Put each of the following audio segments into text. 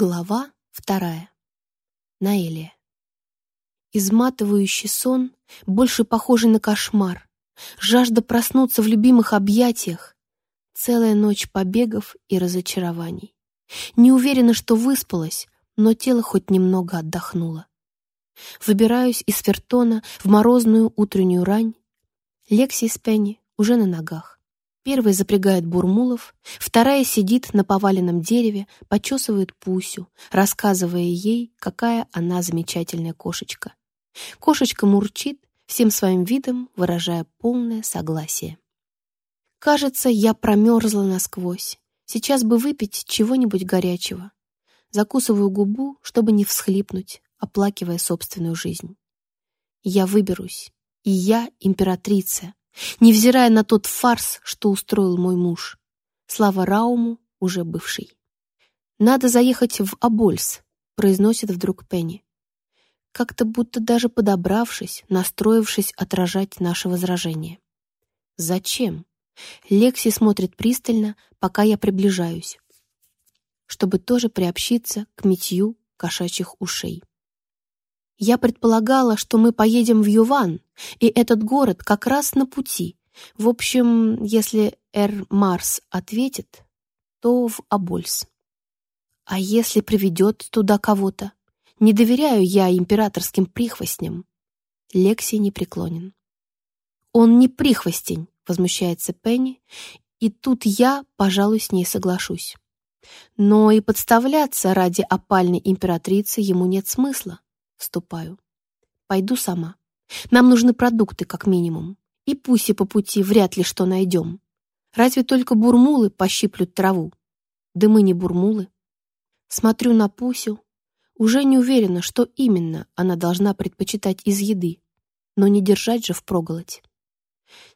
Глава вторая. Наэлия. Изматывающий сон, больше похожий на кошмар. Жажда проснуться в любимых объятиях. Целая ночь побегов и разочарований. Не уверена, что выспалась, но тело хоть немного отдохнуло. Выбираюсь из фертона в морозную утреннюю рань. Лекси с Пенни уже на ногах. Первая запрягает Бурмулов, вторая сидит на поваленном дереве, почесывает Пусю, рассказывая ей, какая она замечательная кошечка. Кошечка мурчит, всем своим видом выражая полное согласие. Кажется, я промерзла насквозь. Сейчас бы выпить чего-нибудь горячего. Закусываю губу, чтобы не всхлипнуть, оплакивая собственную жизнь. Я выберусь, и я императрица, невзирая на тот фарс, что устроил мой муж. Слава Рауму, уже бывший. «Надо заехать в Абольс», — произносит вдруг Пенни. Как-то будто даже подобравшись, настроившись отражать наше возражение. «Зачем?» Лекси смотрит пристально, пока я приближаюсь, чтобы тоже приобщиться к митью кошачьих ушей. Я предполагала, что мы поедем в Юван, и этот город как раз на пути. В общем, если Эр Марс ответит, то в Абольс. А если приведет туда кого-то? Не доверяю я императорским прихвостням. Лекси не преклонен. Он не прихвостень, возмущается Пенни, и тут я, пожалуй, с ней соглашусь. Но и подставляться ради опальной императрицы ему нет смысла. Вступаю. Пойду сама. Нам нужны продукты, как минимум. И пуси по пути вряд ли что найдем. Разве только бурмулы пощиплют траву? Да мы не бурмулы. Смотрю на Пусю. Уже не уверена, что именно она должна предпочитать из еды. Но не держать же впроголодь.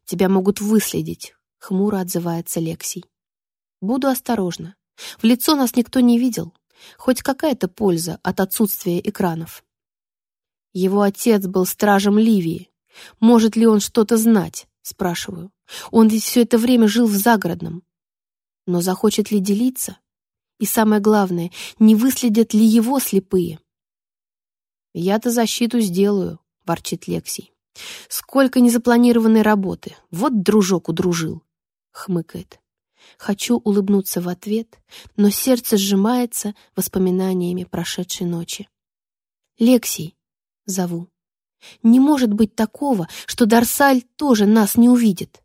Тебя могут выследить, хмуро отзывается Лексий. Буду осторожна. В лицо нас никто не видел. Хоть какая-то польза от отсутствия экранов. Его отец был стражем Ливии. Может ли он что-то знать? Спрашиваю. Он ведь все это время жил в загородном. Но захочет ли делиться? И самое главное, не выследят ли его слепые? «Я-то защиту сделаю», — ворчит Лексий. «Сколько незапланированной работы! Вот дружок удружил!» — хмыкает. Хочу улыбнуться в ответ, но сердце сжимается воспоминаниями прошедшей ночи. «Лексий, Зову. Не может быть такого, что Дарсаль тоже нас не увидит.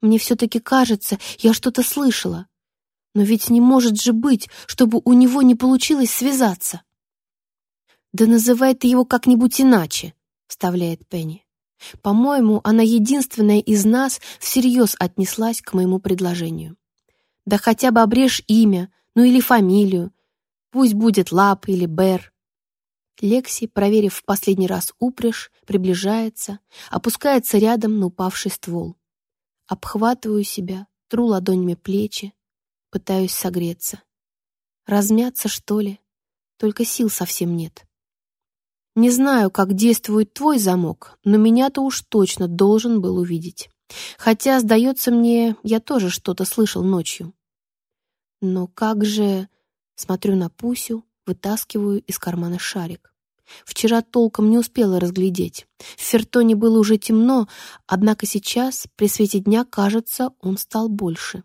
Мне все-таки кажется, я что-то слышала. Но ведь не может же быть, чтобы у него не получилось связаться. «Да называй ты его как-нибудь иначе», — вставляет Пенни. По-моему, она единственная из нас всерьез отнеслась к моему предложению. Да хотя бы обрежь имя, ну или фамилию. Пусть будет Лап или Бер. Лекси, проверив в последний раз упряжь, приближается, опускается рядом на упавший ствол. Обхватываю себя, тру ладонями плечи, пытаюсь согреться. Размяться, что ли? Только сил совсем нет. Не знаю, как действует твой замок, но меня-то уж точно должен был увидеть. Хотя, сдается мне, я тоже что-то слышал ночью. Но как же... Смотрю на Пусю, Вытаскиваю из кармана шарик. Вчера толком не успела разглядеть. В фертоне было уже темно, однако сейчас, при свете дня, кажется, он стал больше.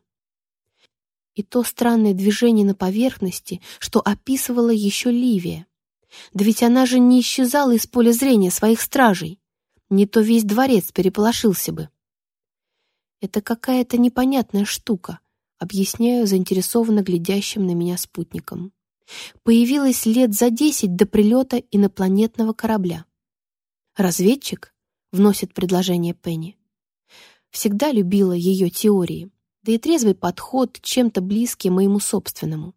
И то странное движение на поверхности, что описывала еще Ливия. Да ведь она же не исчезала из поля зрения своих стражей. Не то весь дворец переполошился бы. Это какая-то непонятная штука, объясняю заинтересованно глядящим на меня спутникам появилась лет за десять до прилета инопланетного корабля. «Разведчик?» — вносит предложение Пенни. Всегда любила ее теории, да и трезвый подход чем-то близкий моему собственному.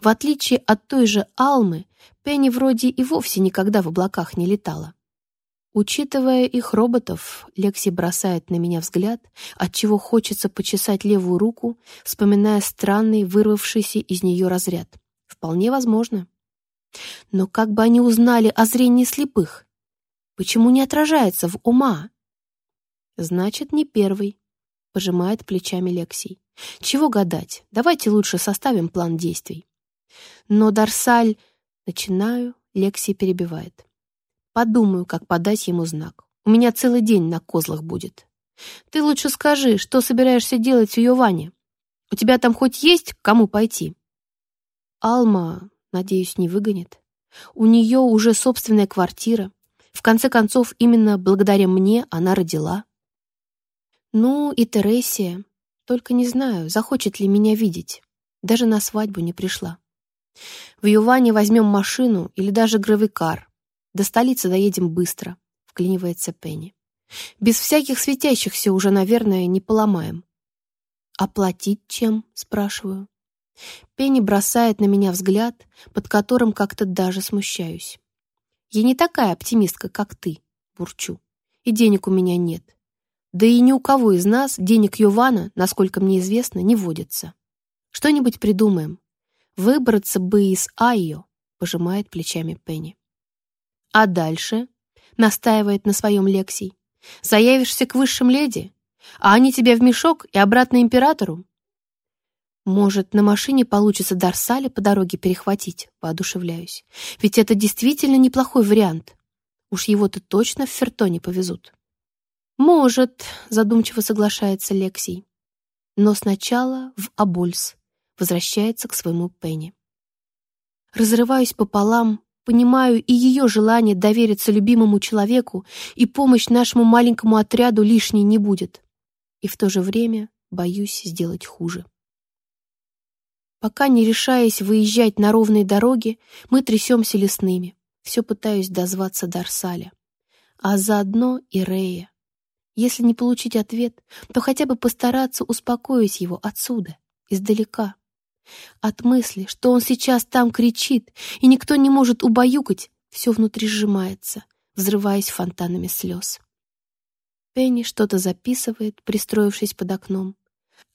В отличие от той же Алмы, Пенни вроде и вовсе никогда в облаках не летала. Учитывая их роботов, Лекси бросает на меня взгляд, от чего хочется почесать левую руку, вспоминая странный вырвавшийся из нее разряд. Вполне возможно. Но как бы они узнали о зрении слепых? Почему не отражается в ума? Значит, не первый, пожимает плечами Лексий. Чего гадать? Давайте лучше составим план действий. Но Дарсаль... Начинаю, Лекси перебивает. Подумаю, как подать ему знак. У меня целый день на козлах будет. Ты лучше скажи, что собираешься делать в ее ване? У тебя там хоть есть к кому пойти? Алма, надеюсь, не выгонит. У нее уже собственная квартира. В конце концов, именно благодаря мне она родила. Ну и Тересия. Только не знаю, захочет ли меня видеть. Даже на свадьбу не пришла. В Юване возьмем машину или даже гравикар. До столицы доедем быстро, вклинивается Пенни. Без всяких светящихся уже, наверное, не поломаем. «Оплатить чем?» — спрашиваю. Пенни бросает на меня взгляд, под которым как-то даже смущаюсь. «Я не такая оптимистка, как ты», — бурчу. «И денег у меня нет. Да и ни у кого из нас денег Йована, насколько мне известно, не водится. Что-нибудь придумаем. Выбраться бы из Айо, пожимает плечами Пенни. А дальше? Настаивает на своем Лексий. Заявишься к высшим леди? А они тебя в мешок и обратно императору? Может, на машине получится Дарсали по дороге перехватить, воодушевляюсь. Ведь это действительно неплохой вариант. Уж его-то точно в Фертоне повезут. Может, задумчиво соглашается Лексий. Но сначала в Абольс, возвращается к своему Пенни. Разрываюсь пополам, понимаю и ее желание довериться любимому человеку, и помощь нашему маленькому отряду лишней не будет. И в то же время боюсь сделать хуже. Пока не решаясь выезжать на ровные дороги, мы трясемся лесными. Все пытаюсь дозваться Дарсаля. А заодно и Рея. Если не получить ответ, то хотя бы постараться успокоить его отсюда, издалека. От мысли, что он сейчас там кричит, и никто не может убаюкать, все внутри сжимается, взрываясь фонтанами слез. Пенни что-то записывает, пристроившись под окном.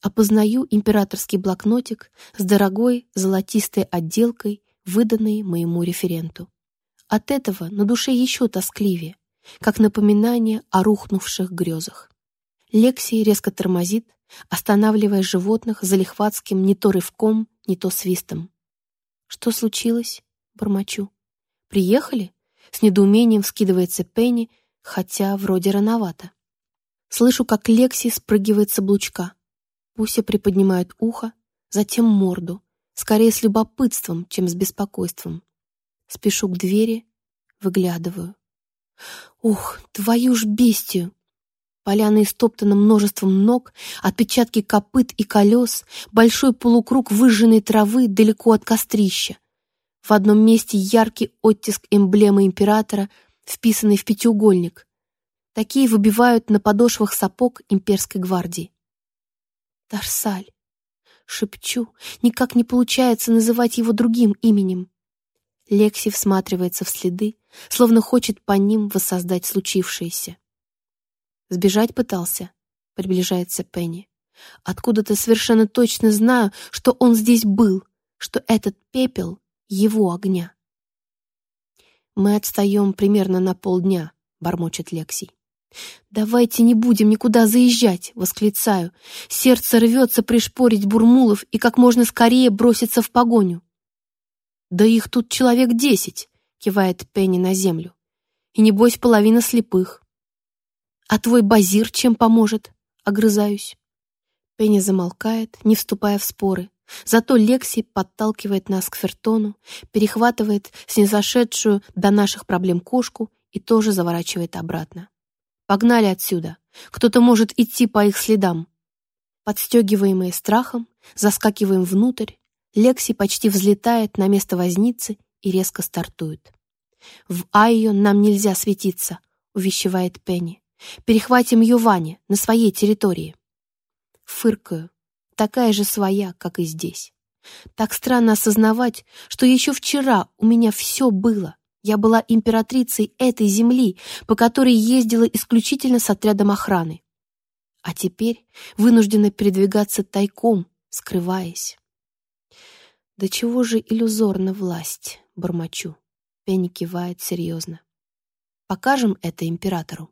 Опознаю императорский блокнотик с дорогой золотистой отделкой, выданной моему референту. От этого на душе еще тоскливее, как напоминание о рухнувших грезах. Лексий резко тормозит, останавливая животных залихватским не то рывком, не то свистом. «Что случилось?» — бормочу. «Приехали?» — с недоумением вскидывается Пенни, хотя вроде рановато. Слышу, как Лекси спрыгивает с облучка. Пуся приподнимает ухо, затем морду, скорее с любопытством, чем с беспокойством. Спешу к двери, выглядываю. Ух, твою ж бестию! Поляна истоптана множеством ног, отпечатки копыт и колес, большой полукруг выжженной травы далеко от кострища. В одном месте яркий оттиск эмблемы императора, вписанный в пятиугольник. Такие выбивают на подошвах сапог имперской гвардии. Тарсаль. Шепчу, никак не получается называть его другим именем. Лекси всматривается в следы, словно хочет по ним воссоздать случившееся. Сбежать пытался, приближается Пенни. Откуда-то совершенно точно знаю, что он здесь был, что этот пепел — его огня. Мы отстаем примерно на полдня, бормочет Лексий. «Давайте не будем никуда заезжать!» — восклицаю. Сердце рвется пришпорить Бурмулов и как можно скорее броситься в погоню. «Да их тут человек десять!» — кивает Пенни на землю. «И небось половина слепых. «А твой базир чем поможет?» — огрызаюсь. Пенни замолкает, не вступая в споры. Зато Лекси подталкивает нас к Фертону, перехватывает снизошедшую до наших проблем кошку и тоже заворачивает обратно. «Погнали отсюда! Кто-то может идти по их следам!» Подстегиваемые страхом, заскакиваем внутрь, Лекси почти взлетает на место возницы и резко стартует. «В Айо нам нельзя светиться», — увещевает Пенни. Перехватим ее Ване на своей территории. Фыркаю. Такая же своя, как и здесь. Так странно осознавать, что еще вчера у меня все было. Я была императрицей этой земли, по которой ездила исключительно с отрядом охраны. А теперь вынуждена передвигаться тайком, скрываясь. «Да чего же иллюзорна власть?» — бормочу. Пенни кивает серьезно. «Покажем это императору».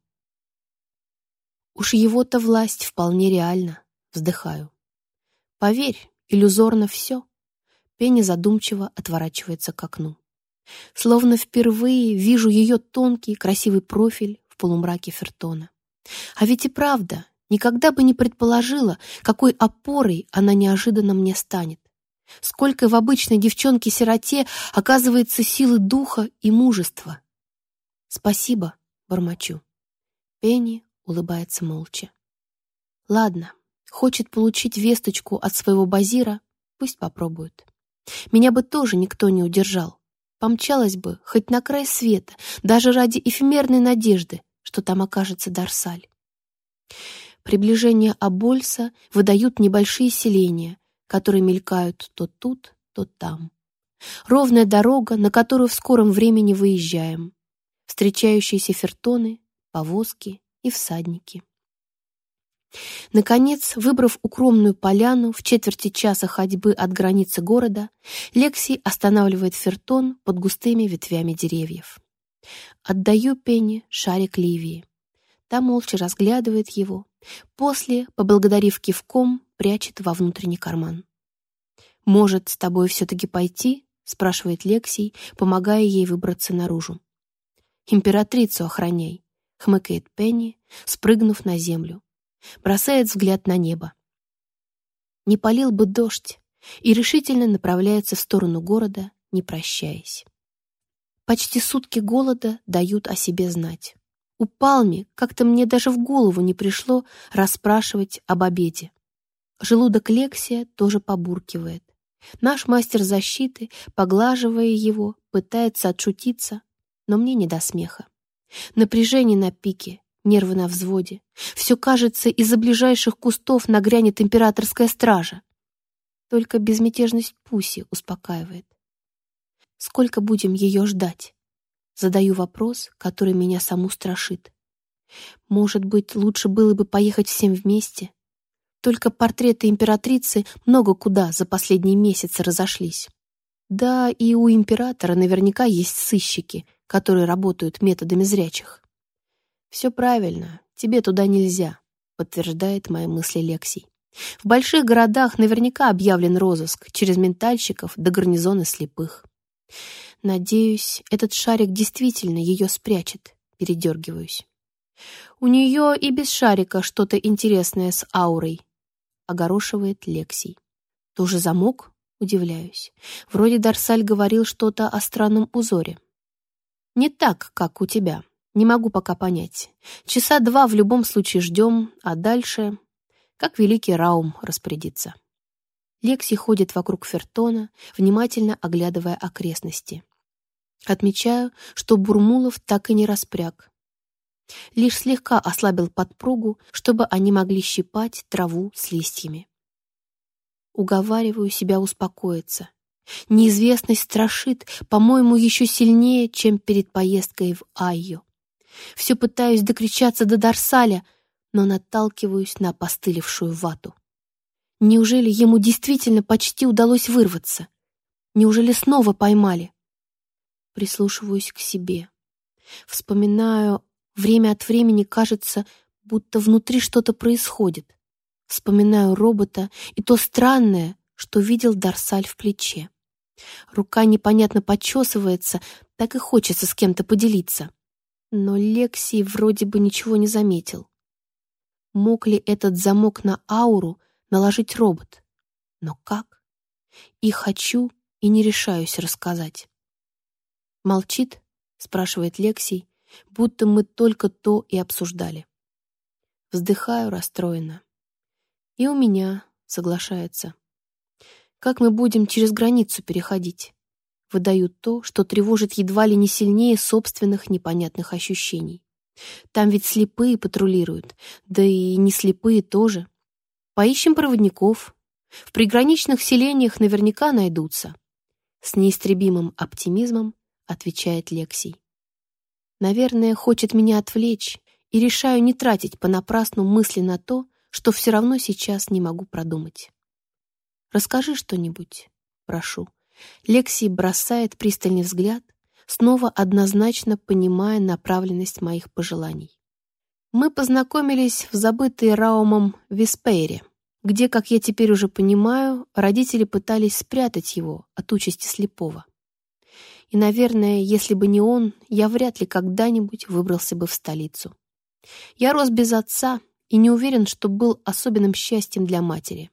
Уж его-то власть вполне реальна, вздыхаю. Поверь, иллюзорно все. Пенни задумчиво отворачивается к окну. Словно впервые вижу ее тонкий, красивый профиль в полумраке фертона. А ведь и правда, никогда бы не предположила, какой опорой она неожиданно мне станет. Сколько в обычной девчонке-сироте оказывается силы духа и мужества. «Спасибо», — бормочу. Пенни улыбается молча. «Ладно, хочет получить весточку от своего базира, пусть попробует. Меня бы тоже никто не удержал. Помчалась бы хоть на край света, даже ради эфемерной надежды, что там окажется Дарсаль. Приближение Абольса выдают небольшие селения, которые мелькают то тут, то там. Ровная дорога, на которую в скором времени выезжаем. Встречающиеся фертоны, повозки и всадники. Наконец, выбрав укромную поляну в четверти часа ходьбы от границы города, Лекси останавливает фертон под густыми ветвями деревьев. Отдаю Пенни шарик Ливии. Та молча разглядывает его, после, поблагодарив кивком, прячет во внутренний карман. «Может, с тобой все-таки пойти?» — спрашивает Лексий, помогая ей выбраться наружу. «Императрицу охраняй», — хмыкает Пенни, спрыгнув на землю. Бросает взгляд на небо. Не полил бы дождь, и решительно направляется в сторону города, не прощаясь. Почти сутки голода дают о себе знать. У Палми как-то мне даже в голову не пришло расспрашивать об обеде. Желудок Лексия тоже побуркивает. Наш мастер защиты, поглаживая его, пытается отшутиться, но мне не до смеха. Напряжение на пике, нервы на взводе. Все кажется, из-за ближайших кустов нагрянет императорская стража. Только безмятежность Пуси успокаивает. Сколько будем ее ждать? Задаю вопрос, который меня саму страшит. Может быть, лучше было бы поехать всем вместе? Только портреты императрицы много куда за последние месяцы разошлись. Да, и у императора наверняка есть сыщики, которые работают методами зрячих. «Все правильно, тебе туда нельзя», — подтверждает мои мысли Лексий. «В больших городах наверняка объявлен розыск через ментальщиков до гарнизона слепых. Надеюсь, этот шарик действительно ее спрячет. Передергиваюсь. У нее и без шарика что-то интересное с аурой. Огорошивает Лексий. Тоже замок? Удивляюсь. Вроде Дарсаль говорил что-то о странном узоре. Не так, как у тебя. Не могу пока понять. Часа два в любом случае ждем, а дальше... Как великий Раум распорядится. Лекси ходит вокруг Фертона, внимательно оглядывая окрестности. Отмечаю, что Бурмулов так и не распряг. Лишь слегка ослабил подпругу, чтобы они могли щипать траву с листьями. Уговариваю себя успокоиться. Неизвестность страшит, по-моему, еще сильнее, чем перед поездкой в Айо. Все пытаюсь докричаться до Дарсаля, но наталкиваюсь на постылившую вату. Неужели ему действительно почти удалось вырваться? Неужели снова поймали? прислушиваюсь к себе. Вспоминаю, время от времени кажется, будто внутри что-то происходит. Вспоминаю робота и то странное, что видел Дарсаль в плече. Рука непонятно почесывается, так и хочется с кем-то поделиться. Но Лексий вроде бы ничего не заметил. Мог ли этот замок на ауру наложить робот? Но как? И хочу, и не решаюсь рассказать. «Молчит?» — спрашивает Лексий, будто мы только то и обсуждали. Вздыхаю расстроенно. И у меня соглашается. Как мы будем через границу переходить? Выдают то, что тревожит едва ли не сильнее собственных непонятных ощущений. Там ведь слепые патрулируют, да и не слепые тоже. Поищем проводников. В приграничных селениях наверняка найдутся. С неистребимым оптимизмом отвечает Лексий. Наверное, хочет меня отвлечь, и решаю не тратить понапрасну мысли на то, что все равно сейчас не могу продумать. «Расскажи что-нибудь», — прошу. Лексий бросает пристальный взгляд, снова однозначно понимая направленность моих пожеланий. Мы познакомились в забытой Раумом Виспейре. где, как я теперь уже понимаю, родители пытались спрятать его от участи слепого. И, наверное, если бы не он, я вряд ли когда-нибудь выбрался бы в столицу. Я рос без отца и не уверен, что был особенным счастьем для матери.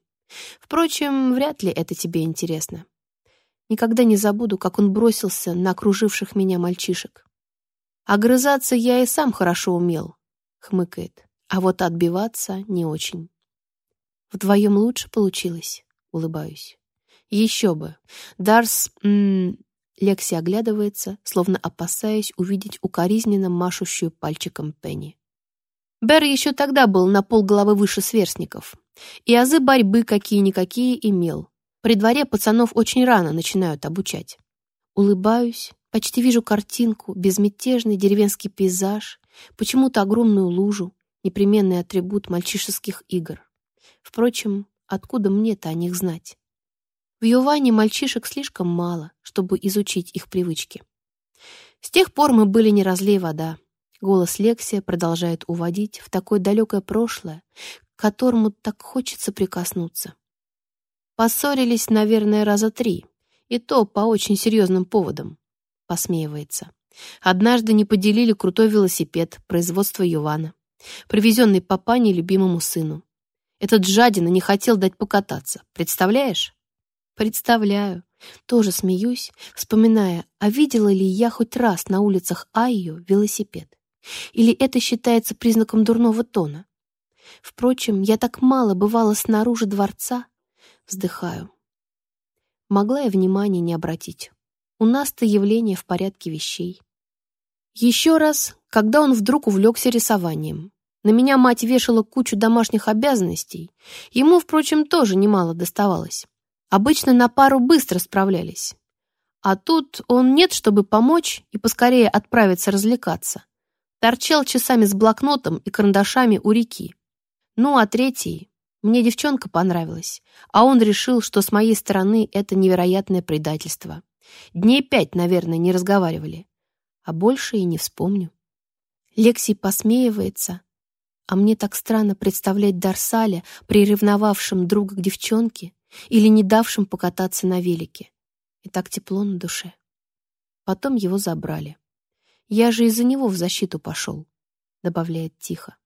Впрочем, вряд ли это тебе интересно. Никогда не забуду, как он бросился на окруживших меня мальчишек. «Огрызаться я и сам хорошо умел», — хмыкает, «а вот отбиваться не очень». «Вдвоем лучше получилось», — улыбаюсь. «Еще бы. Дарс...» м -м, Лекси оглядывается, словно опасаясь увидеть укоризненно машущую пальчиком Пенни. Бер еще тогда был на полголовы выше сверстников, и азы борьбы какие-никакие имел. При дворе пацанов очень рано начинают обучать. Улыбаюсь, почти вижу картинку, безмятежный деревенский пейзаж, почему-то огромную лужу, непременный атрибут мальчишеских игр. Впрочем, откуда мне-то о них знать? В Юване мальчишек слишком мало, чтобы изучить их привычки. С тех пор мы были не разлей вода. Голос Лексия продолжает уводить в такое далекое прошлое, к которому так хочется прикоснуться. Поссорились, наверное, раза три, и то по очень серьезным поводам, посмеивается. Однажды не поделили крутой велосипед производства Ювана, привезенный папане любимому сыну. Этот жадина не хотел дать покататься, представляешь? Представляю. Тоже смеюсь, вспоминая, а видела ли я хоть раз на улицах Айо велосипед? Или это считается признаком дурного тона? Впрочем, я так мало бывала снаружи дворца, Вздыхаю. Могла я внимания не обратить. У нас-то явление в порядке вещей. Еще раз, когда он вдруг увлекся рисованием. На меня мать вешала кучу домашних обязанностей. Ему, впрочем, тоже немало доставалось. Обычно на пару быстро справлялись. А тут он нет, чтобы помочь и поскорее отправиться развлекаться. Торчал часами с блокнотом и карандашами у реки. Ну, а третий мне девчонка понравилась, а он решил, что с моей стороны это невероятное предательство. Дней пять, наверное, не разговаривали. А больше и не вспомню. Лексий посмеивается, а мне так странно представлять Дарсаля, приревновавшим друга к девчонке или не давшим покататься на велике. И так тепло на душе. Потом его забрали. Я же из-за него в защиту пошел, добавляет тихо.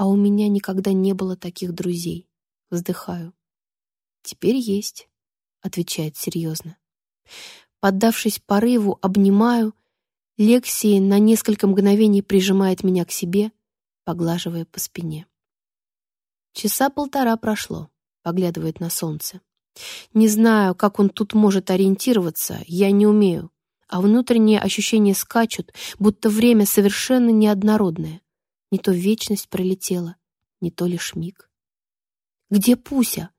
А у меня никогда не было таких друзей. Вздыхаю. Теперь есть, отвечает серьезно. Поддавшись порыву, обнимаю. Лексия на несколько мгновений прижимает меня к себе, поглаживая по спине. Часа полтора прошло, поглядывает на солнце. Не знаю, как он тут может ориентироваться, я не умею, а внутренние ощущения скачут, будто время совершенно неоднородное. Не то вечность пролетела, не то лишь миг. «Где Пуся?»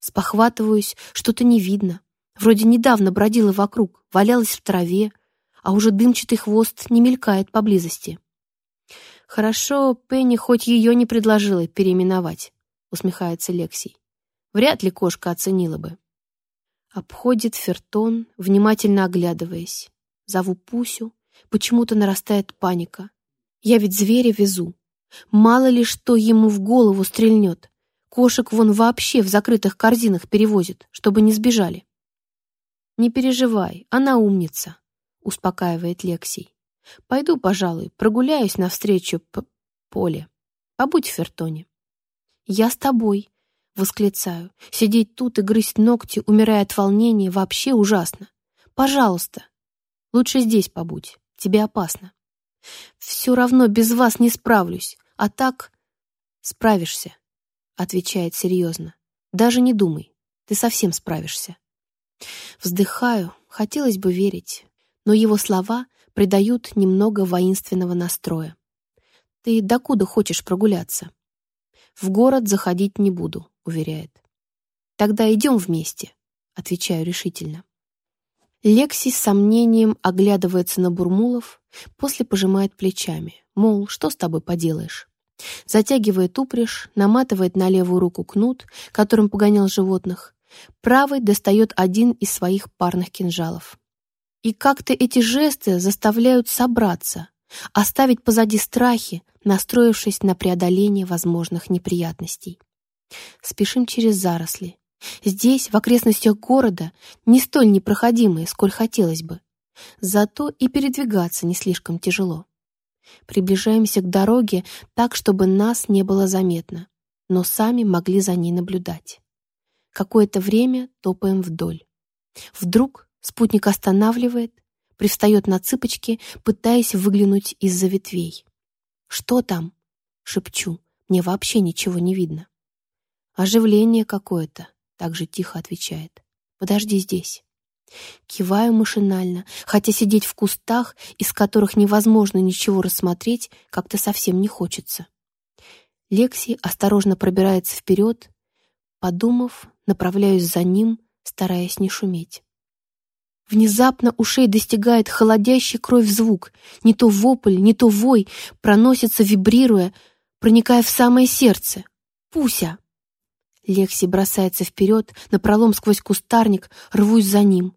Спохватываюсь, что-то не видно. Вроде недавно бродила вокруг, валялась в траве, а уже дымчатый хвост не мелькает поблизости. «Хорошо, Пенни хоть ее не предложила переименовать», — усмехается Лексий. «Вряд ли кошка оценила бы». Обходит Фертон, внимательно оглядываясь. Зову Пусю, почему-то нарастает паника. Я ведь зверя везу. Мало ли что ему в голову стрельнет. Кошек вон вообще в закрытых корзинах перевозят, чтобы не сбежали. «Не переживай, она умница», — успокаивает Лексий. «Пойду, пожалуй, прогуляюсь навстречу п поле. Побудь в Фертоне». «Я с тобой», — восклицаю. «Сидеть тут и грызть ногти, умирая от волнения, вообще ужасно. Пожалуйста, лучше здесь побудь, тебе опасно». Все равно без вас не справлюсь. А так справишься, отвечает серьезно. Даже не думай, ты совсем справишься. Вздыхаю, хотелось бы верить, но его слова придают немного воинственного настроя. Ты докуда хочешь прогуляться? В город заходить не буду, уверяет. Тогда идем вместе, отвечаю решительно. Лекси с сомнением оглядывается на Бурмулов, после пожимает плечами, мол, что с тобой поделаешь. Затягивает упряжь, наматывает на левую руку кнут, которым погонял животных, правой достает один из своих парных кинжалов. И как-то эти жесты заставляют собраться, оставить позади страхи, настроившись на преодоление возможных неприятностей. Спешим через заросли. Здесь, в окрестностях города, не столь непроходимые, сколь хотелось бы. Зато и передвигаться не слишком тяжело. Приближаемся к дороге так, чтобы нас не было заметно, но сами могли за ней наблюдать. Какое-то время топаем вдоль. Вдруг спутник останавливает, привстает на цыпочки, пытаясь выглянуть из-за ветвей. «Что там?» — шепчу. «Мне вообще ничего не видно». «Оживление какое-то», — так же тихо отвечает. «Подожди здесь». Киваю машинально, хотя сидеть в кустах, из которых невозможно ничего рассмотреть, как-то совсем не хочется. Лекси осторожно пробирается вперед. Подумав, направляюсь за ним, стараясь не шуметь. Внезапно ушей достигает холодящий кровь звук. Не то вопль, не то вой, проносится, вибрируя, проникая в самое сердце. «Пуся!» Лекси бросается вперед, напролом сквозь кустарник, рвусь за ним.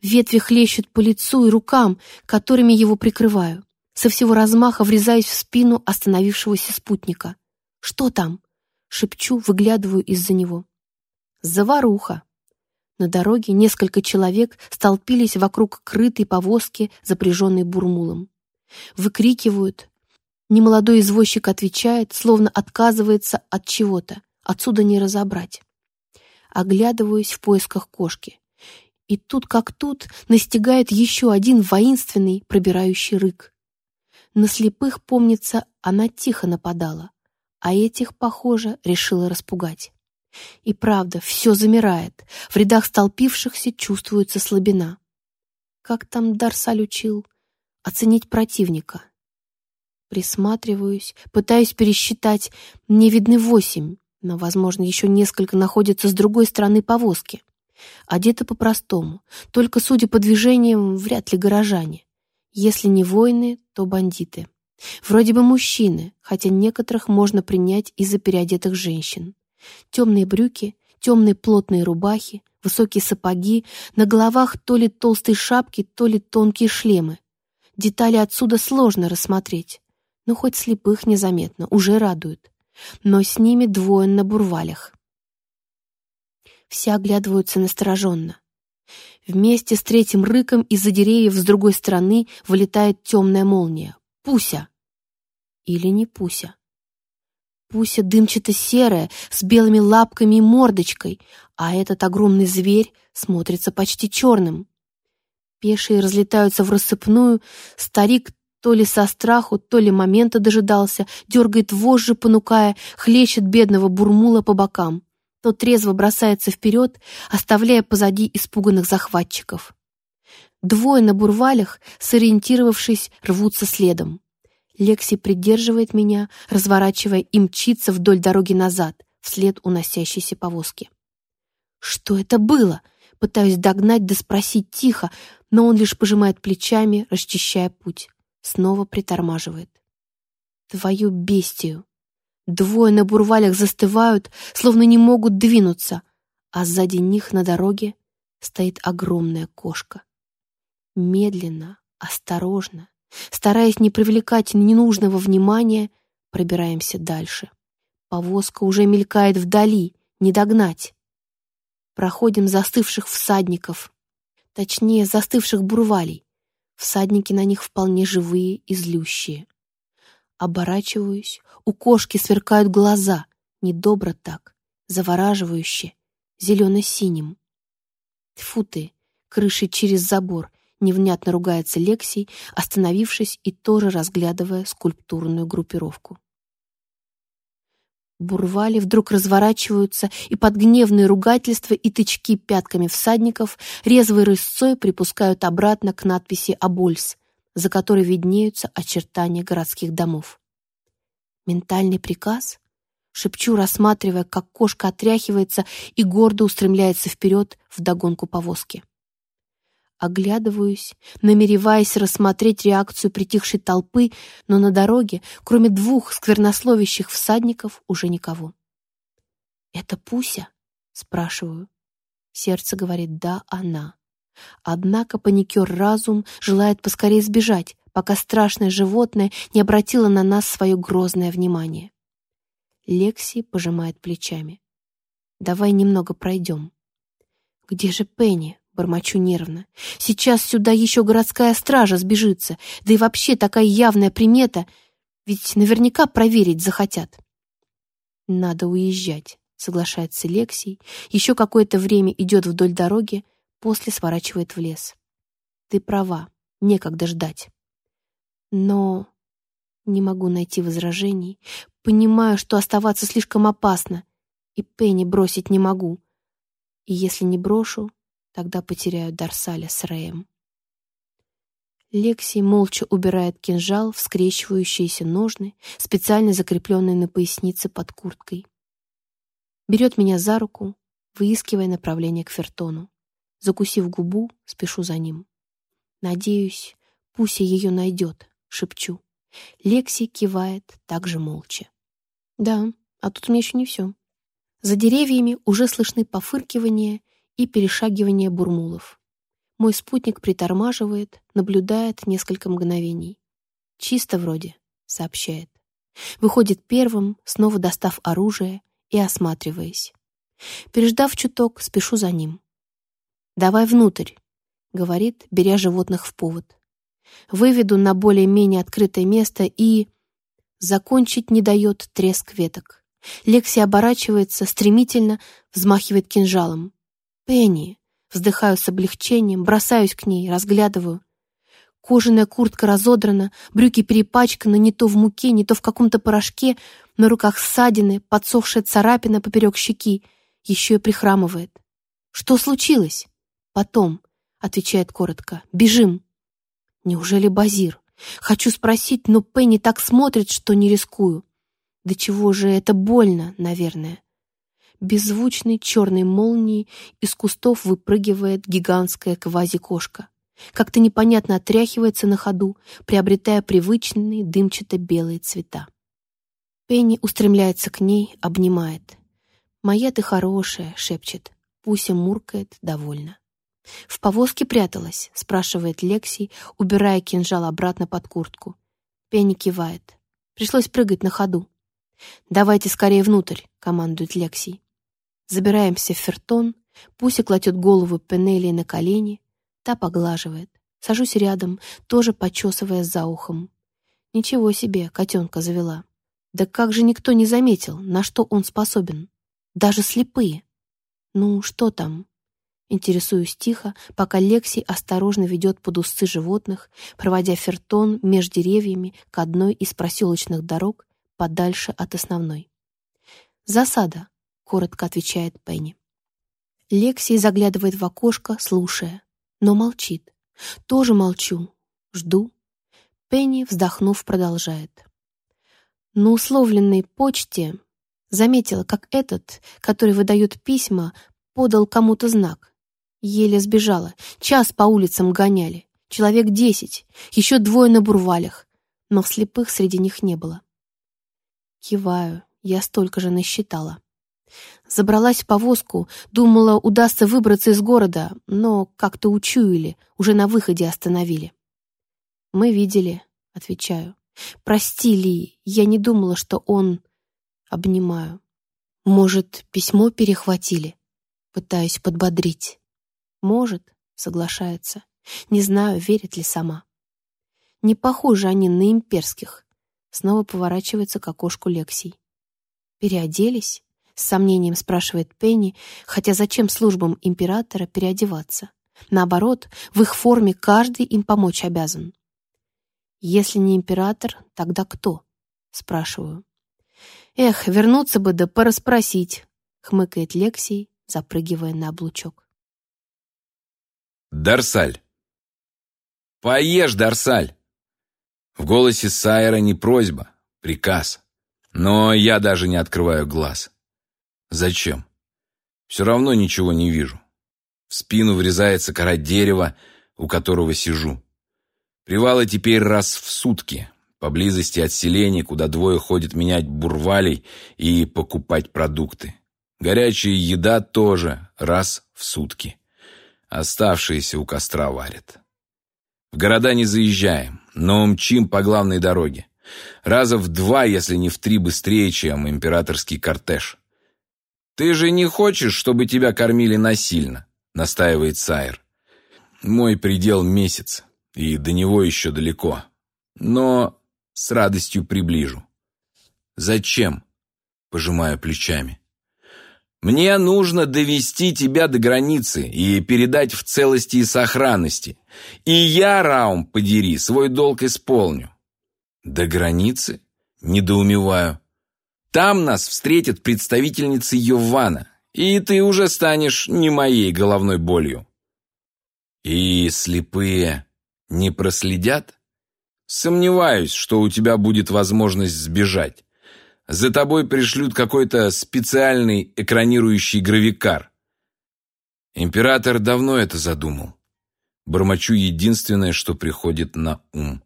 Ветви хлещут по лицу и рукам, которыми его прикрываю. Со всего размаха врезаюсь в спину остановившегося спутника. «Что там?» — шепчу, выглядываю из-за него. «Заваруха!» На дороге несколько человек столпились вокруг крытой повозки, запряженной бурмулом. Выкрикивают. Немолодой извозчик отвечает, словно отказывается от чего-то. Отсюда не разобрать. Оглядываюсь в поисках кошки. И тут как тут настигает еще один воинственный пробирающий рык. На слепых, помнится, она тихо нападала, а этих, похоже, решила распугать. И правда, все замирает, в рядах столпившихся чувствуется слабина. Как там Дарсаль учил? Оценить противника. Присматриваюсь, пытаюсь пересчитать, мне видны восемь но, возможно, еще несколько находятся с другой стороны повозки. Одеты по-простому, только, судя по движениям, вряд ли горожане. Если не воины, то бандиты. Вроде бы мужчины, хотя некоторых можно принять из-за переодетых женщин. Темные брюки, темные плотные рубахи, высокие сапоги, на головах то ли толстые шапки, то ли тонкие шлемы. Детали отсюда сложно рассмотреть, но хоть слепых незаметно, уже радует но с ними двое на бурвалях. Все оглядываются настороженно. Вместе с третьим рыком из-за деревьев с другой стороны вылетает темная молния. Пуся! Или не Пуся? Пуся дымчато-серая, с белыми лапками и мордочкой, а этот огромный зверь смотрится почти черным. Пешие разлетаются в рассыпную, старик то ли со страху, то ли момента дожидался, дергает вожжи, понукая, хлещет бедного бурмула по бокам. Тот трезво бросается вперед, оставляя позади испуганных захватчиков. Двое на бурвалях, сориентировавшись, рвутся следом. Лекси придерживает меня, разворачивая и мчится вдоль дороги назад, вслед уносящейся повозки. «Что это было?» Пытаюсь догнать да спросить тихо, но он лишь пожимает плечами, расчищая путь снова притормаживает. Твою бестию! Двое на бурвалях застывают, словно не могут двинуться, а сзади них на дороге стоит огромная кошка. Медленно, осторожно, стараясь не привлекать ненужного внимания, пробираемся дальше. Повозка уже мелькает вдали, не догнать. Проходим застывших всадников, точнее, застывших бурвалей. Всадники на них вполне живые и злющие. Оборачиваюсь, у кошки сверкают глаза, недобро так, завораживающе, зелено-синим. Тьфу ты, крышей через забор, невнятно ругается Лексий, остановившись и тоже разглядывая скульптурную группировку. Бурвали вдруг разворачиваются, и под гневные ругательства и тычки пятками всадников резвой рысцой припускают обратно к надписи «Абольс», за которой виднеются очертания городских домов. «Ментальный приказ?» Шепчу, рассматривая, как кошка отряхивается и гордо устремляется вперед в догонку повозки. Оглядываюсь, намереваясь рассмотреть реакцию притихшей толпы, но на дороге, кроме двух сквернословящих всадников, уже никого. «Это Пуся?» — спрашиваю. Сердце говорит «да, она». Однако паникер разум желает поскорее сбежать, пока страшное животное не обратило на нас свое грозное внимание. Лекси пожимает плечами. Давай немного пройдем. Где же Пенни? Бормочу нервно. Сейчас сюда еще городская стража сбежится, да и вообще такая явная примета, ведь наверняка проверить захотят. Надо уезжать, соглашается Лексий, еще какое-то время идет вдоль дороги, после сворачивает в лес. Ты права, некогда ждать. Но не могу найти возражений, понимаю, что оставаться слишком опасно, и Пенни бросить не могу. И если не брошу, тогда потеряю Дарсаля с Рэем. Лексий молча убирает кинжал в скрещивающиеся ножны, специально закрепленные на пояснице под курткой. Берет меня за руку, выискивая направление к Фертону. Закусив губу, спешу за ним. Надеюсь, Пуся ее найдет, шепчу. Лекси кивает также молча. Да, а тут мне еще не все. За деревьями уже слышны пофыркивания и перешагивания бурмулов. Мой спутник притормаживает, наблюдает несколько мгновений. «Чисто вроде», — сообщает. Выходит первым, снова достав оружие и осматриваясь. Переждав чуток, спешу за ним. «Давай внутрь», — говорит, беря животных в повод. Выведу на более-менее открытое место и... Закончить не дает треск веток. Лекси оборачивается, стремительно взмахивает кинжалом. «Пенни!» Вздыхаю с облегчением, бросаюсь к ней, разглядываю. Кожаная куртка разодрана, брюки перепачканы не то в муке, не то в каком-то порошке, на руках ссадины, подсохшая царапина поперек щеки, еще и прихрамывает. «Что случилось?» «Потом», — отвечает коротко, — «бежим». Неужели Базир? Хочу спросить, но Пенни так смотрит, что не рискую. Да чего же это больно, наверное. Беззвучной черной молнией из кустов выпрыгивает гигантская квази-кошка. Как-то непонятно отряхивается на ходу, приобретая привычные дымчато-белые цвета. Пенни устремляется к ней, обнимает. «Моя ты хорошая», — шепчет. Пуся муркает довольно. «В повозке пряталась?» — спрашивает Лексий, убирая кинжал обратно под куртку. Пенни кивает. Пришлось прыгать на ходу. «Давайте скорее внутрь», — командует Лексий. Забираемся в фертон, Пуся кладет голову Пенелии на колени, та поглаживает. Сажусь рядом, тоже почесывая за ухом. Ничего себе, котенка завела. Да как же никто не заметил, на что он способен? Даже слепые. Ну, что там? Интересуюсь тихо, пока Лекси осторожно ведет под усы животных, проводя фертон меж деревьями к одной из проселочных дорог подальше от основной. «Засада», — коротко отвечает Пенни. Лекси заглядывает в окошко, слушая, но молчит. Тоже молчу, жду. Пенни, вздохнув, продолжает. На условленной почте заметила, как этот, который выдает письма, подал кому-то знак. Еле сбежала. Час по улицам гоняли. Человек десять. Еще двое на бурвалях. Но слепых среди них не было. Киваю. Я столько же насчитала. Забралась в повозку, думала, удастся выбраться из города, но как-то учуяли, уже на выходе остановили. «Мы видели», — отвечаю. «Прости, Ли, я не думала, что он...» Обнимаю. «Может, письмо перехватили?» Пытаюсь подбодрить. Может, соглашается. Не знаю, верит ли сама. Не похожи они на имперских. Снова поворачивается к окошку Лексий. Переоделись? С сомнением спрашивает Пенни, хотя зачем службам императора переодеваться? Наоборот, в их форме каждый им помочь обязан. Если не император, тогда кто? Спрашиваю. Эх, вернуться бы да порасспросить, хмыкает Лексий, запрыгивая на облучок. Дарсаль. Поешь, Дарсаль. В голосе Сайера не просьба, приказ. Но я даже не открываю глаз. Зачем? Все равно ничего не вижу. В спину врезается кора дерева, у которого сижу. Привалы теперь раз в сутки, поблизости от селения, куда двое ходят менять бурвалей и покупать продукты. Горячая еда тоже раз в сутки. Оставшиеся у костра варят. В города не заезжаем, но мчим по главной дороге. Раза в два, если не в три быстрее, чем императорский кортеж. «Ты же не хочешь, чтобы тебя кормили насильно?» — настаивает Сайр. «Мой предел — месяц, и до него еще далеко. Но с радостью приближу». «Зачем?» — пожимаю плечами. «Мне нужно довести тебя до границы и передать в целости и сохранности. И я, Раум, подери, свой долг исполню». «До границы?» — недоумеваю. Там нас встретят представительницы Йована, и ты уже станешь не моей головной болью. И слепые не проследят? Сомневаюсь, что у тебя будет возможность сбежать. За тобой пришлют какой-то специальный экранирующий гравикар. Император давно это задумал. Бормочу единственное, что приходит на ум.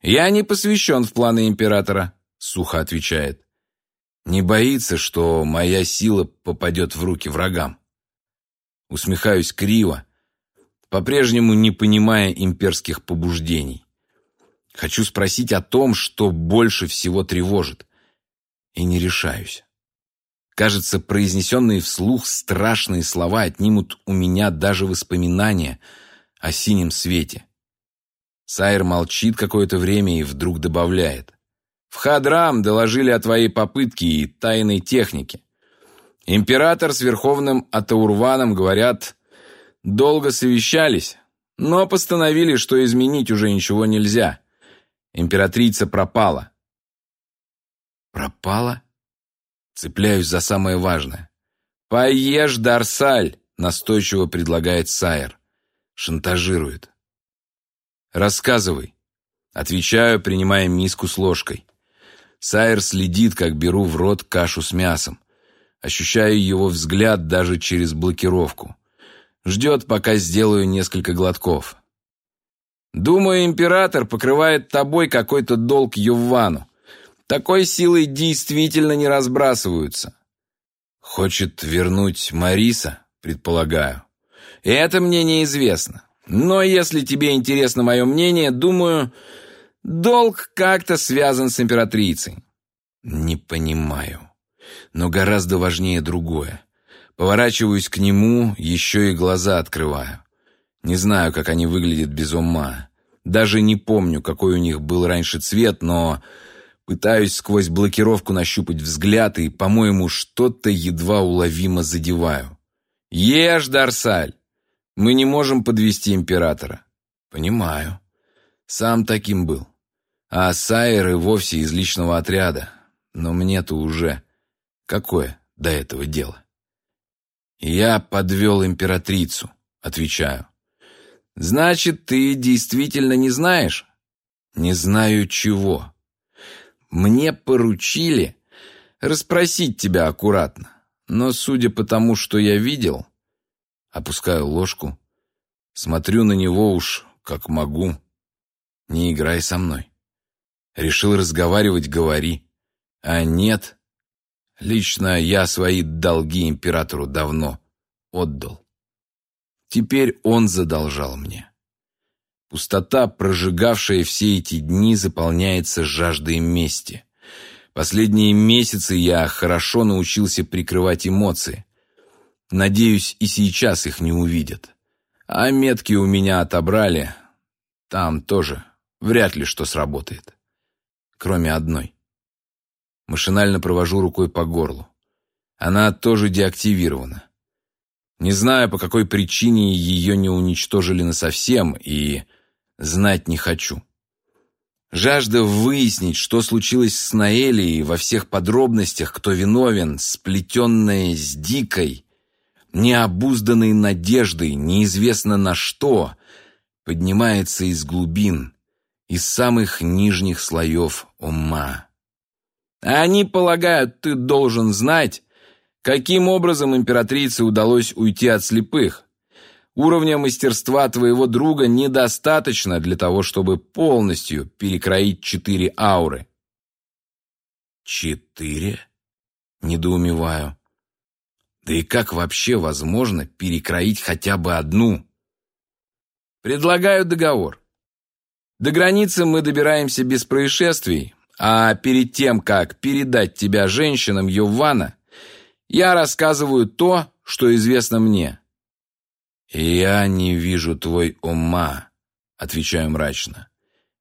«Я не посвящен в планы императора», — сухо отвечает. Не боится, что моя сила попадет в руки врагам. Усмехаюсь криво, по-прежнему не понимая имперских побуждений. Хочу спросить о том, что больше всего тревожит, и не решаюсь. Кажется, произнесенные вслух страшные слова отнимут у меня даже воспоминания о синем свете. Сайр молчит какое-то время и вдруг добавляет. В Хадрам доложили о твоей попытке и тайной технике. Император с Верховным Атаурваном, говорят, долго совещались, но постановили, что изменить уже ничего нельзя. Императрица пропала. Пропала? Цепляюсь за самое важное. «Поешь, Дарсаль!» — настойчиво предлагает Сайер. Шантажирует. «Рассказывай». Отвечаю, принимая миску с ложкой. Сайер следит, как беру в рот кашу с мясом. Ощущаю его взгляд даже через блокировку. Ждет, пока сделаю несколько глотков. Думаю, император покрывает тобой какой-то долг Ювану. Такой силой действительно не разбрасываются. Хочет вернуть Мариса, предполагаю. Это мне неизвестно. Но если тебе интересно мое мнение, думаю, Долг как-то связан с императрицей. Не понимаю. Но гораздо важнее другое. Поворачиваюсь к нему, еще и глаза открываю. Не знаю, как они выглядят без ума. Даже не помню, какой у них был раньше цвет, но пытаюсь сквозь блокировку нащупать взгляд и, по-моему, что-то едва уловимо задеваю. «Ешь, Дарсаль! Мы не можем подвести императора». «Понимаю. Сам таким был а Сайер и вовсе из личного отряда. Но мне-то уже какое до этого дело? Я подвел императрицу, отвечаю. Значит, ты действительно не знаешь? Не знаю чего. Мне поручили расспросить тебя аккуратно. Но, судя по тому, что я видел, опускаю ложку, смотрю на него уж как могу. Не играй со мной. Решил разговаривать — говори. А нет. Лично я свои долги императору давно отдал. Теперь он задолжал мне. Пустота, прожигавшая все эти дни, заполняется жаждой мести. Последние месяцы я хорошо научился прикрывать эмоции. Надеюсь, и сейчас их не увидят. А метки у меня отобрали. Там тоже вряд ли что сработает кроме одной. Машинально провожу рукой по горлу. Она тоже деактивирована. Не знаю, по какой причине ее не уничтожили насовсем, и знать не хочу. Жажда выяснить, что случилось с Наэлей во всех подробностях, кто виновен, сплетенная с дикой, необузданной надеждой, неизвестно на что, поднимается из глубин, из самых нижних слоев ума. Они полагают, ты должен знать, каким образом императрице удалось уйти от слепых. Уровня мастерства твоего друга недостаточно для того, чтобы полностью перекроить четыре ауры. Четыре? Недоумеваю. Да и как вообще возможно перекроить хотя бы одну? Предлагаю договор. До границы мы добираемся без происшествий, а перед тем, как передать тебя женщинам Йована, Я рассказываю то, что известно мне». «Я не вижу твой ума», — отвечаю мрачно.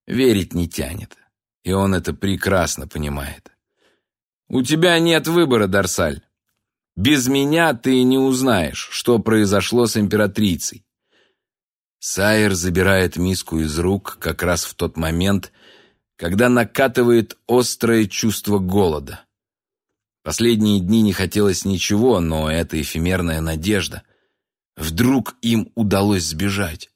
«Верить не тянет, и он это прекрасно понимает». «У тебя нет выбора, Дарсаль. Без меня ты не узнаешь, что произошло с императрицей. Сайер забирает миску из рук как раз в тот момент, когда накатывает острое чувство голода. Последние дни не хотелось ничего, но это эфемерная надежда. Вдруг им удалось сбежать.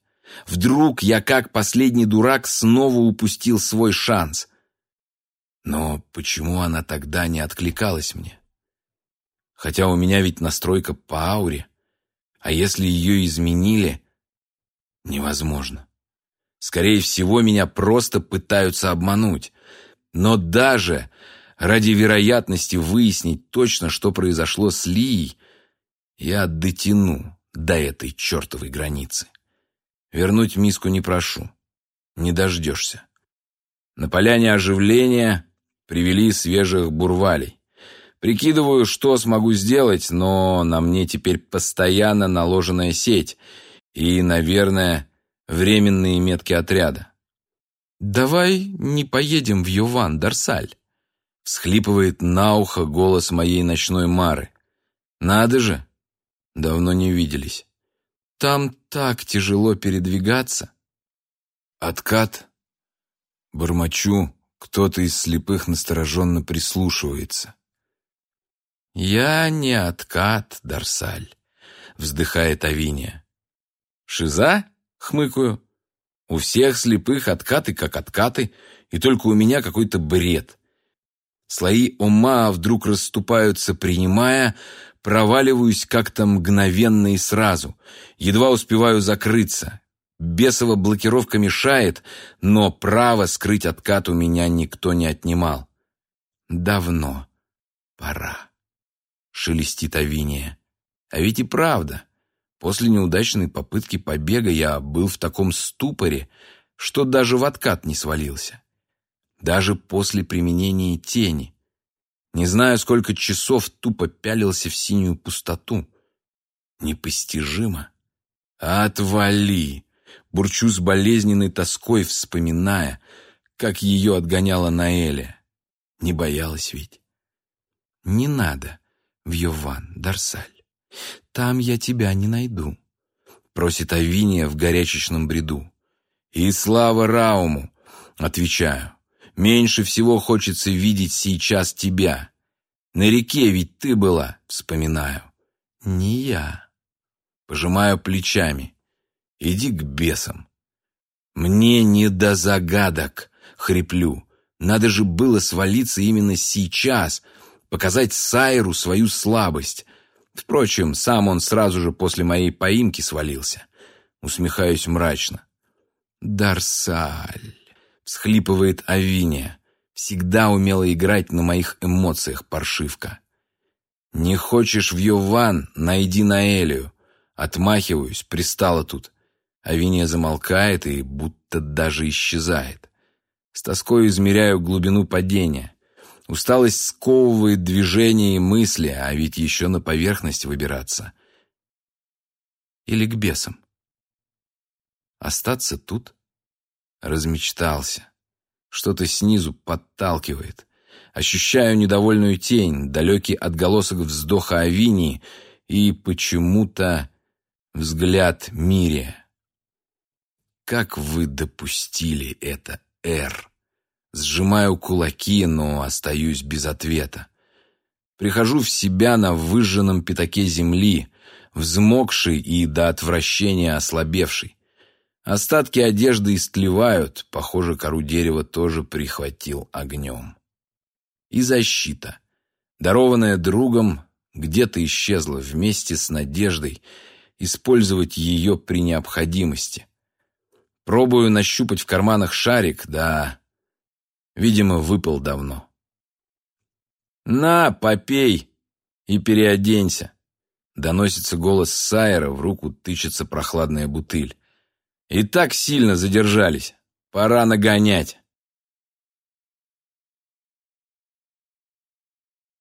Вдруг я, как последний дурак, снова упустил свой шанс. Но почему она тогда не откликалась мне? Хотя у меня ведь настройка по ауре. А если ее изменили, невозможно. Скорее всего, меня просто пытаются обмануть. Но даже ради вероятности выяснить точно, что произошло с Лией, я дотяну до этой чертовой границы. Вернуть миску не прошу. Не дождешься. На поляне оживления привели свежих бурвалей. Прикидываю, что смогу сделать, но на мне теперь постоянно наложенная сеть и, наверное, временные метки отряда. «Давай не поедем в Юван, Дарсаль», — всхлипывает на ухо голос моей ночной Мары. «Надо же! Давно не виделись. Там так тяжело передвигаться». Откат. Бормочу, кто-то из слепых настороженно прислушивается. «Я не откат, Дарсаль», — вздыхает Авиния. «Шиза?» — хмыкаю. «У всех слепых откаты как откаты, и только у меня какой-то бред». Слои ума вдруг расступаются, принимая, проваливаюсь как-то мгновенно и сразу. Едва успеваю закрыться. Бесова блокировка мешает, но право скрыть откат у меня никто не отнимал. Давно пора шелестит Авиния. А ведь и правда. После неудачной попытки побега я был в таком ступоре, что даже в откат не свалился. Даже после применения тени. Не знаю, сколько часов тупо пялился в синюю пустоту. Непостижимо. Отвали! Бурчу с болезненной тоской, вспоминая, как ее отгоняла Наэля. Не боялась ведь. Не надо в Йован, Дарсаль. Там я тебя не найду», — просит Авиния в горячечном бреду. «И слава Рауму!» — отвечаю. «Меньше всего хочется видеть сейчас тебя. На реке ведь ты была», — вспоминаю. «Не я». Пожимаю плечами. «Иди к бесам». «Мне не до загадок», — хриплю. «Надо же было свалиться именно сейчас», — показать Сайру свою слабость. Впрочем, сам он сразу же после моей поимки свалился. Усмехаюсь мрачно. «Дарсаль», — всхлипывает Авиния, всегда умела играть на моих эмоциях, паршивка. «Не хочешь в Йован, найди Наэлию». Отмахиваюсь, пристала тут. Авиния замолкает и будто даже исчезает. С тоской измеряю глубину падения. Усталость сковывает движения и мысли, а ведь еще на поверхность выбираться. Или к бесам. Остаться тут? Размечтался. Что-то снизу подталкивает. Ощущаю недовольную тень, далекий отголосок вздоха Авинии и почему-то взгляд Мирия. Как вы допустили это, Эр? Сжимаю кулаки, но остаюсь без ответа. Прихожу в себя на выжженном пятаке земли, взмокший и до отвращения ослабевший. Остатки одежды истлевают, похоже, кору дерева тоже прихватил огнем. И защита, дарованная другом, где-то исчезла вместе с надеждой использовать ее при необходимости. Пробую нащупать в карманах шарик, да Видимо, выпал давно. «На, попей и переоденься!» Доносится голос Сайера, в руку тычется прохладная бутыль. «И так сильно задержались. Пора нагонять!»